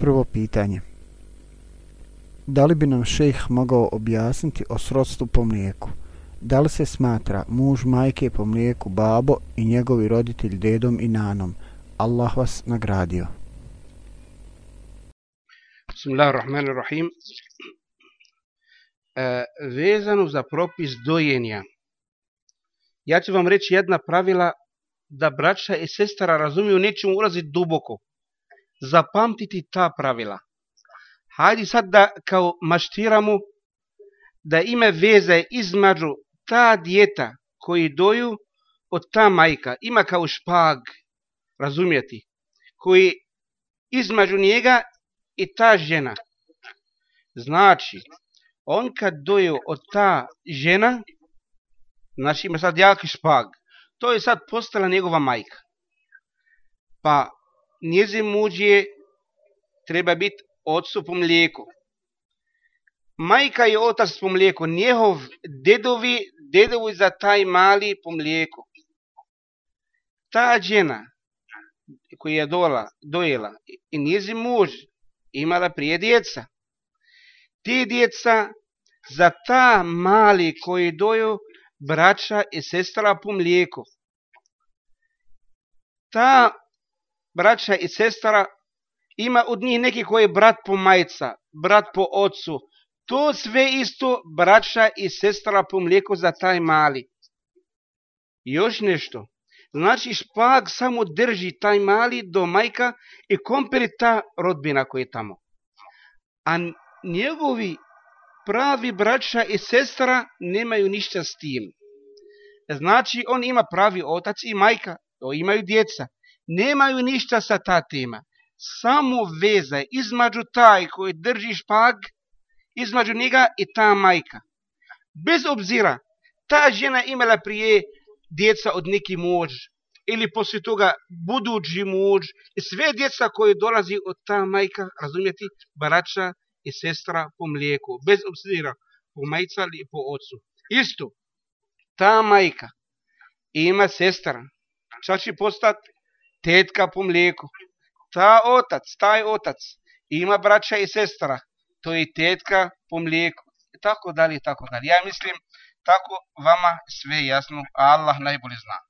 Prvo pitanje. Da li bi nam šejh mogao objasniti o srodstvu po mlijeku? Da li se smatra muž majke po mlijeku babo i njegovi roditelj dedom i nanom? Allah vas nagradio. Bismillahirrahmanirrahim. E, vezano za propis dojenja. Ja ću vam reći jedna pravila da braća i sestara razumiju nećemo ulaziti duboko. Zapamtiti ta pravila. Hajde sad da kao maštiramo da ima veze između ta djeta koji doju od ta majka. Ima kao špag, razumijeti, koji između njega i ta žena. Znači, on kad doju od ta žena, znači ima sad jaki špag, to je sad postala njegova majka. Pa njezin muđ je treba biti otcu po mlijeku. Majka je otac po mlijeku, njehov dedovi, dedovi za taj mali po mlijeku. Ta žena koja je dola, dojela i njezin muž imala prije djeca. Ti djeca za ta mali koji doju braća i sestra po mlijeku. Ta braća i sestra ima od njih neki koji je brat po majca, brat po ocu. To sve isto braća i sestra po mlijeku za taj mali. Još nešto. Znači špag samo drži taj mali do majka i komperi ta rodbina koji je tamo. A njegovi pravi braća i sestra nemaju ništa s tim. Znači on ima pravi otac i majka, to imaju djeca. Nemaju ništa sa tatima. Samo veza između taj koji drži špag, između njega i ta majka. Bez obzira, ta žena imala prije djeca od neki muž, ili poslije toga budući muž, i sve djeca koje dolazi od ta majka, razumijeti, barača i sestra po mlijeku, bez obzira po majca ili po ocu. Isto, ta majka ima sestra, šta će postati tetka po mlijeku. Ta otac, taj otac ima braća i sestra, to je tetka po mlijeku. I tako dalje, tako dalje. Ja mislim, tako vama sve jasno, Allah najbolje zna.